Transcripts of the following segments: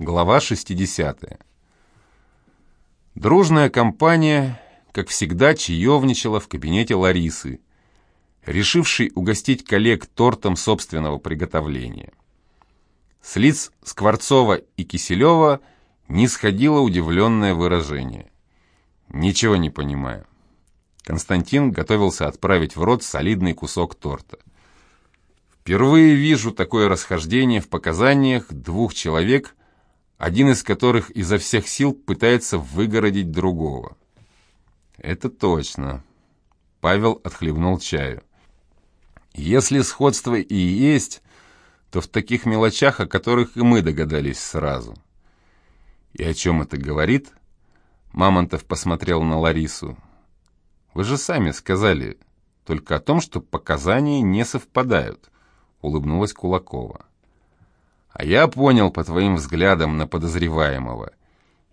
Глава 60. Дружная компания, как всегда, чаевничала в кабинете Ларисы, решившей угостить коллег тортом собственного приготовления. С лиц Скворцова и Киселева не сходило удивленное выражение. «Ничего не понимаю». Константин готовился отправить в рот солидный кусок торта. «Впервые вижу такое расхождение в показаниях двух человек, один из которых изо всех сил пытается выгородить другого. Это точно. Павел отхлебнул чаю. Если сходство и есть, то в таких мелочах, о которых и мы догадались сразу. И о чем это говорит? Мамонтов посмотрел на Ларису. Вы же сами сказали только о том, что показания не совпадают, улыбнулась Кулакова. А я понял по твоим взглядам на подозреваемого.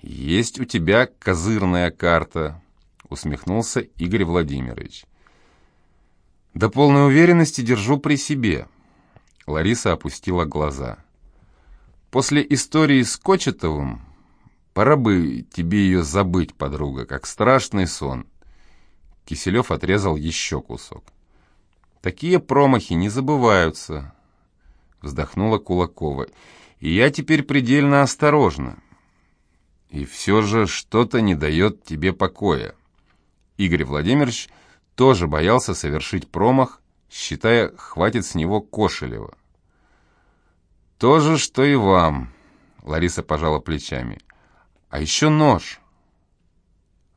Есть у тебя козырная карта, усмехнулся Игорь Владимирович. До полной уверенности держу при себе. Лариса опустила глаза. После истории с Кочетовым пора бы тебе ее забыть, подруга, как страшный сон. Киселев отрезал еще кусок. Такие промахи не забываются, вздохнула Кулакова. «И я теперь предельно осторожна. И все же что-то не дает тебе покоя». Игорь Владимирович тоже боялся совершить промах, считая, хватит с него Кошелева. «То же, что и вам», — Лариса пожала плечами. «А еще нож».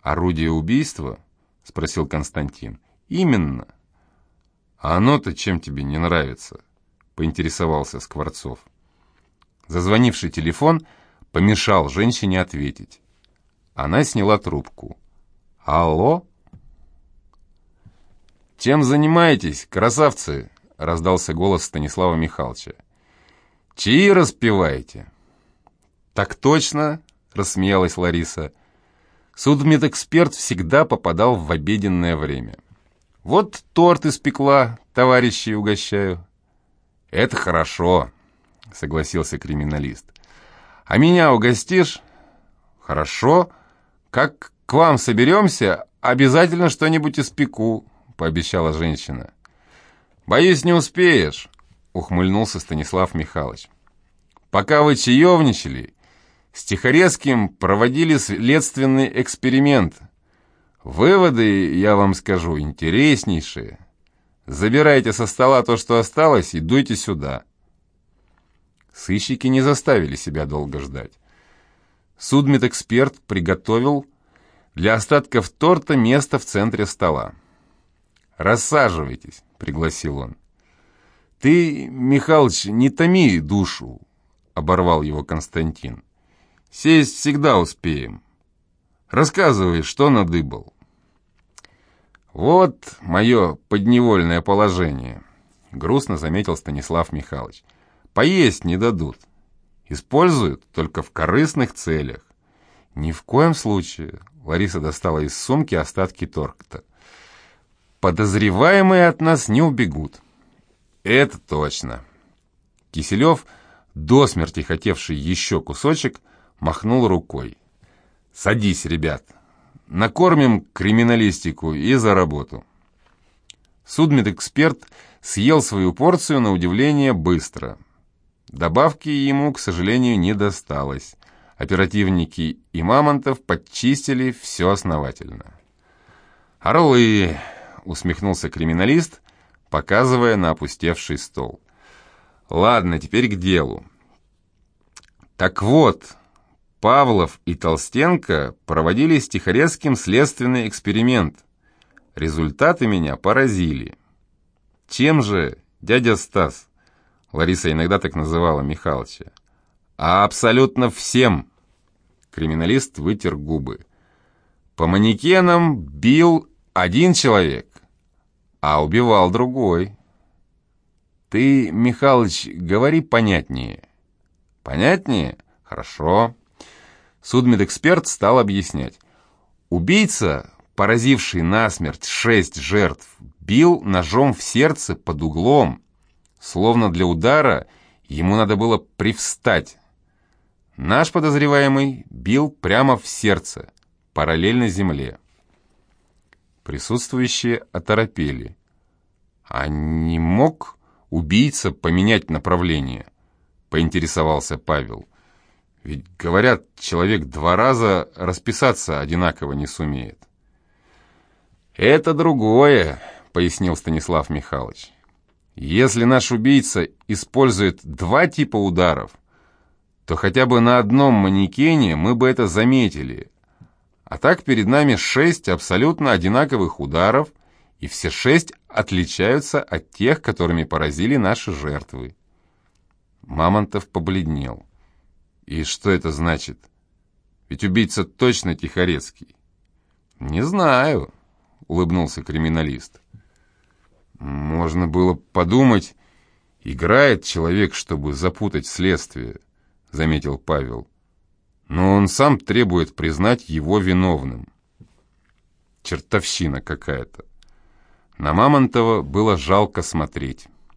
«Орудие убийства?» — спросил Константин. «Именно». «А оно-то чем тебе не нравится?» Поинтересовался Скворцов. Зазвонивший телефон помешал женщине ответить. Она сняла трубку. «Алло?» «Чем занимаетесь, красавцы?» — раздался голос Станислава Михайловича. «Чьи распеваете?» «Так точно!» — рассмеялась Лариса. Судмедэксперт всегда попадал в обеденное время. «Вот торт испекла, товарищи, угощаю». «Это хорошо», — согласился криминалист. «А меня угостишь?» «Хорошо. Как к вам соберемся, обязательно что-нибудь испеку», — пообещала женщина. «Боюсь, не успеешь», — ухмыльнулся Станислав Михайлович. «Пока вы чаевничали, с Тихорецким проводили следственный эксперимент. Выводы, я вам скажу, интереснейшие». Забирайте со стола то, что осталось, и дуйте сюда». Сыщики не заставили себя долго ждать. Судмедэксперт приготовил для остатков торта место в центре стола. «Рассаживайтесь», — пригласил он. «Ты, Михалыч, не томи душу», — оборвал его Константин. «Сесть всегда успеем. Рассказывай, что надыбал». «Вот мое подневольное положение», — грустно заметил Станислав Михайлович. «Поесть не дадут. Используют только в корыстных целях». «Ни в коем случае», — Лариса достала из сумки остатки торта. «Подозреваемые от нас не убегут». «Это точно». Киселев, до смерти хотевший еще кусочек, махнул рукой. «Садись, ребят, Накормим криминалистику и за работу. Судмедэксперт съел свою порцию на удивление быстро. Добавки ему, к сожалению, не досталось. Оперативники и Мамонтов подчистили все основательно. «Орлы!» — усмехнулся криминалист, показывая на опустевший стол. «Ладно, теперь к делу. Так вот, Павлов и Толстенко проводили с Тихорецким следственный эксперимент. Результаты меня поразили. Чем же, дядя Стас, Лариса иногда так называла Михалыча, а абсолютно всем. Криминалист вытер губы. По манекенам бил один человек, а убивал другой. Ты, Михалыч, говори понятнее. Понятнее? Хорошо. Судмедэксперт стал объяснять. Убийца, поразивший насмерть шесть жертв, бил ножом в сердце под углом. Словно для удара ему надо было привстать. Наш подозреваемый бил прямо в сердце, параллельно земле. Присутствующие оторопели. А не мог убийца поменять направление? Поинтересовался Павел. Ведь, говорят, человек два раза расписаться одинаково не сумеет. «Это другое», — пояснил Станислав Михайлович. «Если наш убийца использует два типа ударов, то хотя бы на одном манекене мы бы это заметили. А так перед нами шесть абсолютно одинаковых ударов, и все шесть отличаются от тех, которыми поразили наши жертвы». Мамонтов побледнел. «И что это значит? Ведь убийца точно Тихорецкий». «Не знаю», — улыбнулся криминалист. «Можно было подумать, играет человек, чтобы запутать следствие», — заметил Павел. «Но он сам требует признать его виновным». Чертовщина какая-то. На Мамонтова было жалко смотреть.